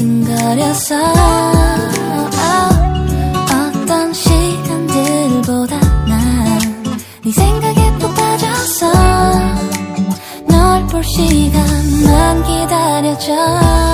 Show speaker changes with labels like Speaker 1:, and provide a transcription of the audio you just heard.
Speaker 1: 눈 가려서. 아, 아, 어떤 시간들보다 난네 생각에 빠져서 널 볼 시간만 기다려줘.